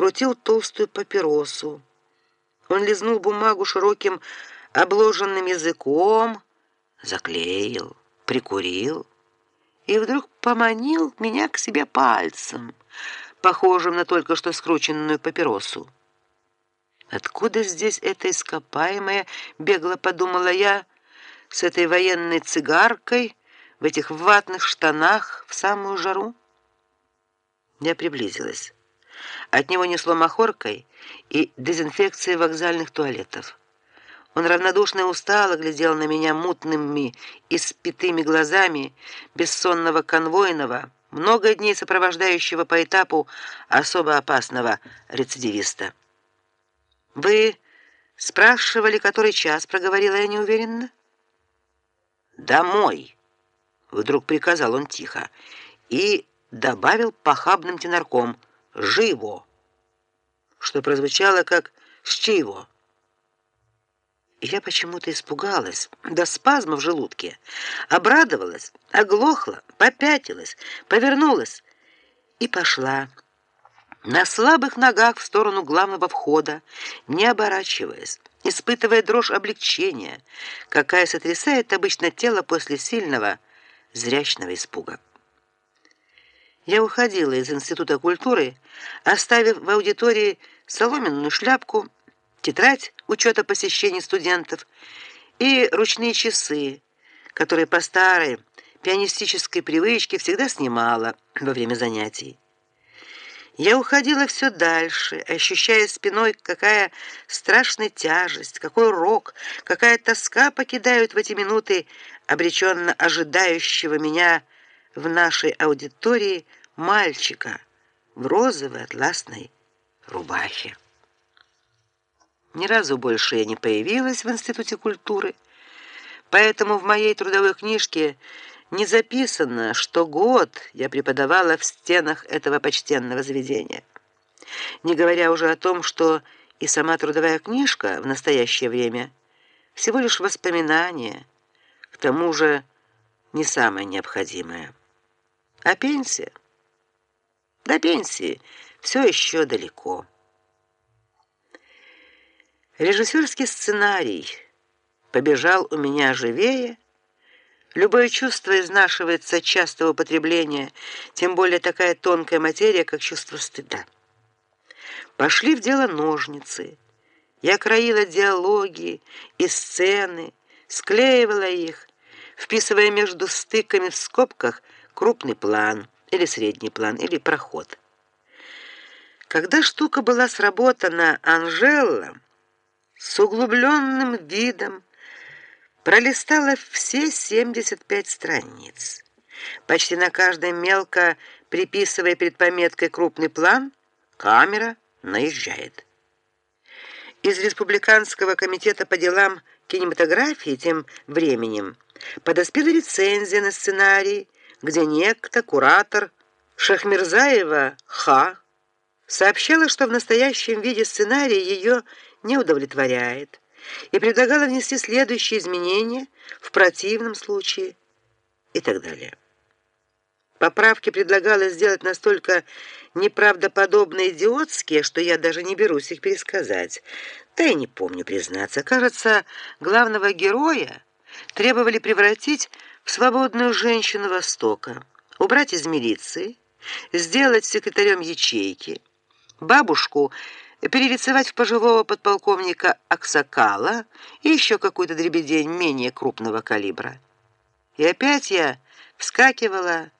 крутил толстую папиросу. Он лизнул бумагу широким обложенным языком, заклеил, прикурил и вдруг поманил меня к себе пальцем, похожим на только что скрученную папиросу. Откуда здесь это ископаемое, бегло подумала я, с этой военной цигаркой в этих ватных штанах в самую жару? Я приблизилась. От него несло махоркой и дезинфекцией вокзальных туалетов. Он равнодушно и устало глядел на меня мутными и спитыми глазами бессонного конвойного, много дней сопровождающего по этапу особо опасного рецидивиста. Вы спрашивали, который час, проговорила я неуверенно. Домой, вдруг приказал он тихо и добавил похабным тенорком: "Живо!" Что прозвучало как "С чего?" Я почему-то испугалась до спазма в желудке, обрадовалась, оглохла, попятилась, повернулась и пошла на слабых ногах в сторону главного входа, не оборачиваясь, испытывая дрожь облегчения, какая сотрясает обычно тело после сильного зрячного испуга. Я уходила из института культуры, оставив в аудитории соломенную шляпку, тетрадь учета посещений студентов и ручные часы, которые по старой пианистической привычке всегда снимала во время занятий. Я уходила все дальше, ощущая спиной, какая страшная тяжесть, какой рок, какая тоска покидают в эти минуты обреченно ожидающего меня в нашей аудитории мальчика в розовой атласной рубахе. Ни разу больше я не появилась в институте культуры, поэтому в моей трудовой книжке не записано, что год я преподавала в стенах этого почтенного заведения. Не говоря уже о том, что и сама трудовая книжка в настоящее время всего лишь воспоминание, к тому же не самое необходимое. А пенсия? До пенсии все еще далеко. Режиссерский сценарий побежал у меня живее. Любое чувство изнашивается от частого употребления, тем более такая тонкая материя, как чувство стыда. Пошли в дело ножницы. Я краила диалоги и сцены, склеивала их, вписывая между стыками в скобках крупный план или средний план или проход. Когда штука была сработана, Анжела с углубленным видом пролистала все 75 страниц. Почти на каждой мелко приписывая перед пометкой крупный план, камера наезжает. Из республиканского комитета по делам кинематографии тем временем подоспела рецензия на сценарий, где некто куратор Шахмирзаева Х сообщала, что в настоящем виде сценарий ее не удовлетворяет, и предлагала внести следующие изменения в противном случае и так далее. Поправки предлагала сделать настолько неправдоподобно идиотские, что я даже не берусь их пересказать. Да и не помню, признаться. Кажется, главного героя требовали превратить свободную женщину Востока, убрать из милиции, сделать секретарем ячейки, бабушку перелицевать в пожилого подполковника Аксакала и еще какую-то дребедень менее крупного калибра. И опять я вскакивала,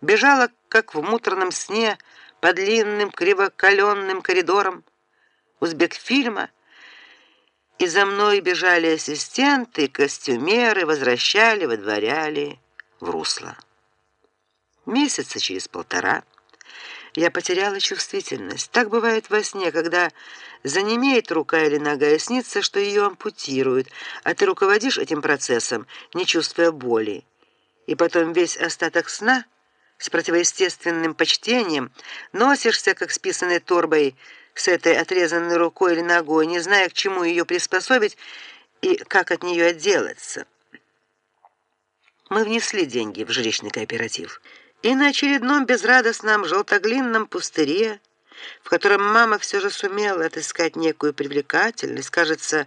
бежала, как в муторном сне, по длинным кривоколенным коридорам узбекфильма, и за мной бежали ассистенты, костюмеры, возвращали, выдворяли в русло. Месяца через полтора я потеряла чувствительность. Так бывает во сне, когда занемеет рука или нога, и снится, что ее ампутируют, а ты руководишь этим процессом, не чувствуя боли. И потом весь остаток сна с противоестественным почтением носишься, как с писаной торбой, с этой отрезанной рукой или ногой, не зная, к чему ее приспособить и как от нее отделаться. Мы внесли деньги в жилищный кооператив. И на очередном безрадостном желтоглинном пустыре в котором мама все же сумела отыскать некую привлекательность, кажется,